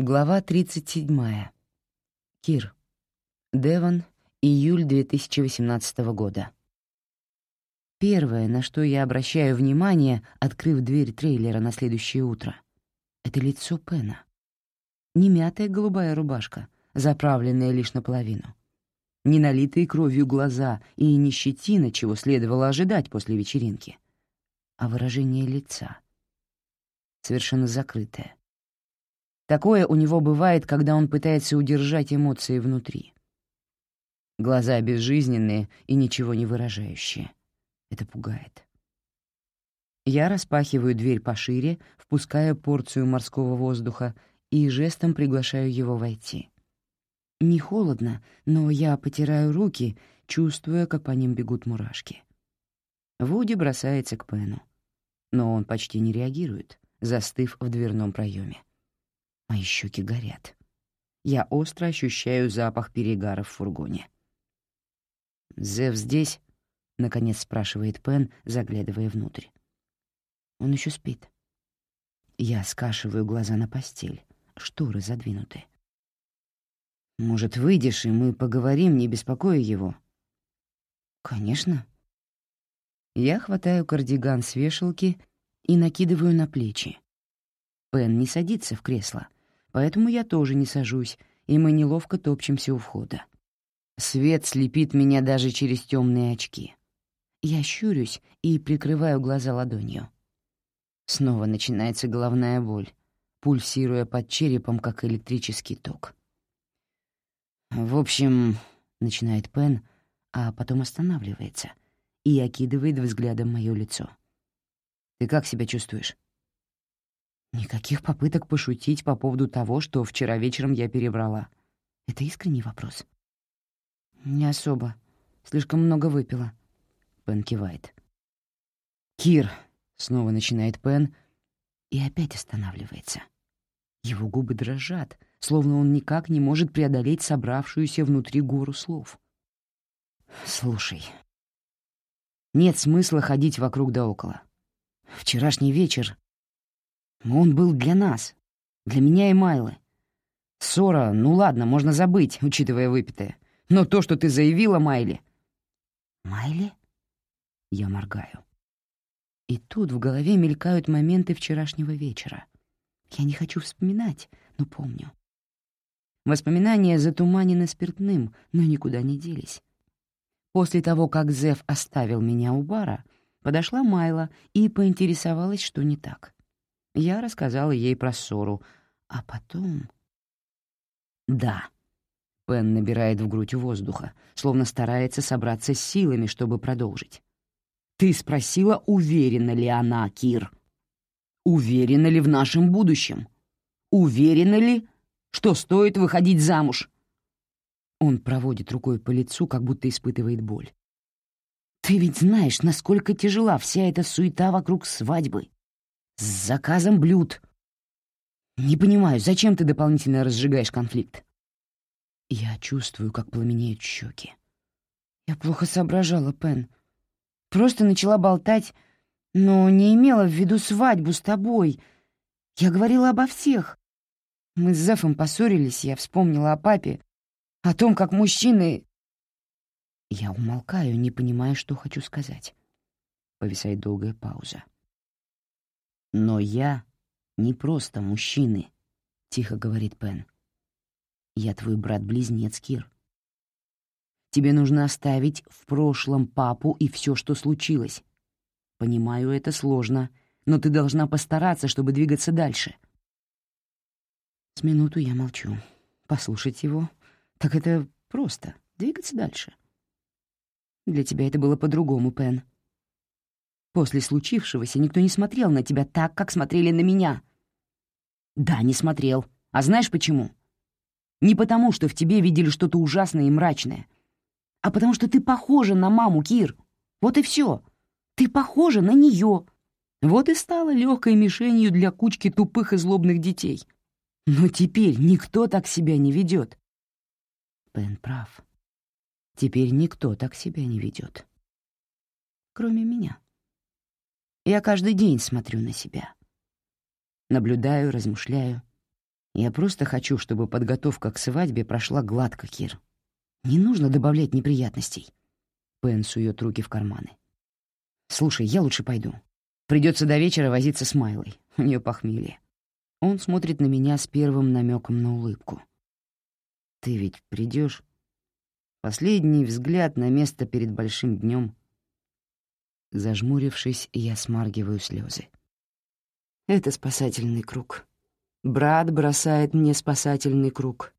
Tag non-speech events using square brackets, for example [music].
Глава 37. Кир. Девон, июль 2018 года. Первое, на что я обращаю внимание, открыв дверь трейлера на следующее утро, — это лицо Пена. Не мятая голубая рубашка, заправленная лишь наполовину. Не налитые кровью глаза и не щетина, чего следовало ожидать после вечеринки, а выражение лица. Совершенно закрытое Такое у него бывает, когда он пытается удержать эмоции внутри. Глаза безжизненные и ничего не выражающие. Это пугает. Я распахиваю дверь пошире, впуская порцию морского воздуха и жестом приглашаю его войти. Не холодно, но я потираю руки, чувствуя, как по ним бегут мурашки. Вуди бросается к Пену, но он почти не реагирует, застыв в дверном проеме. Мои щеки горят. Я остро ощущаю запах перегара в фургоне. «Зев здесь?» — наконец спрашивает Пен, заглядывая внутрь. Он еще спит. Я скашиваю глаза на постель. Шторы задвинуты. «Может, выйдешь, и мы поговорим, не беспокоя его?» «Конечно». Я хватаю кардиган с вешалки и накидываю на плечи. Пен не садится в кресло — поэтому я тоже не сажусь, и мы неловко топчемся у входа. Свет слепит меня даже через темные очки. Я щурюсь и прикрываю глаза ладонью. Снова начинается головная боль, пульсируя под черепом, как электрический ток. «В общем...» — начинает Пен, а потом останавливается и окидывает взглядом мое лицо. «Ты как себя чувствуешь?» Никаких попыток пошутить по поводу того, что вчера вечером я перебрала. Это искренний вопрос. «Не особо. Слишком много выпила». Пен кивает. «Кир», — снова начинает Пен, и опять останавливается. Его губы дрожат, словно он никак не может преодолеть собравшуюся внутри гору слов. «Слушай, нет смысла ходить вокруг да около. Вчерашний вечер он был для нас, для меня и Майлы. Ссора, ну ладно, можно забыть, [laughs] учитывая выпитое. Но то, что ты заявила Майли... Майли? Я моргаю. И тут в голове мелькают моменты вчерашнего вечера. Я не хочу вспоминать, но помню. Воспоминания затуманены спиртным, но никуда не делись. После того, как Зев оставил меня у бара, подошла Майла и поинтересовалась, что не так. Я рассказала ей про ссору, а потом... «Да». Пен набирает в грудь воздуха, словно старается собраться с силами, чтобы продолжить. «Ты спросила, уверена ли она, Кир? Уверена ли в нашем будущем? Уверена ли, что стоит выходить замуж?» Он проводит рукой по лицу, как будто испытывает боль. «Ты ведь знаешь, насколько тяжела вся эта суета вокруг свадьбы. С заказом блюд. Не понимаю, зачем ты дополнительно разжигаешь конфликт? Я чувствую, как пламенеют щеки. Я плохо соображала, Пен. Просто начала болтать, но не имела в виду свадьбу с тобой. Я говорила обо всех. Мы с Зефом поссорились, я вспомнила о папе, о том, как мужчины... Я умолкаю, не понимая, что хочу сказать. Повисает долгая пауза. «Но я не просто мужчины», — тихо говорит Пен. «Я твой брат-близнец, Кир. Тебе нужно оставить в прошлом папу и все, что случилось. Понимаю, это сложно, но ты должна постараться, чтобы двигаться дальше». С минуту я молчу. Послушать его — так это просто, двигаться дальше. Для тебя это было по-другому, Пен. После случившегося никто не смотрел на тебя так, как смотрели на меня. Да, не смотрел. А знаешь почему? Не потому, что в тебе видели что-то ужасное и мрачное, а потому что ты похожа на маму, Кир. Вот и все. Ты похожа на нее. Вот и стала легкой мишенью для кучки тупых и злобных детей. Но теперь никто так себя не ведет. Пен прав. Теперь никто так себя не ведет. Кроме меня. Я каждый день смотрю на себя. Наблюдаю, размышляю. Я просто хочу, чтобы подготовка к свадьбе прошла гладко, Кир. Не нужно добавлять неприятностей. Пен сует руки в карманы. Слушай, я лучше пойду. Придется до вечера возиться с Майлой. У нее похмелье. Он смотрит на меня с первым намеком на улыбку. Ты ведь придешь? Последний взгляд на место перед большим днем. Зажмурившись, я смаргиваю слезы. Это спасательный круг. Брат бросает мне спасательный круг.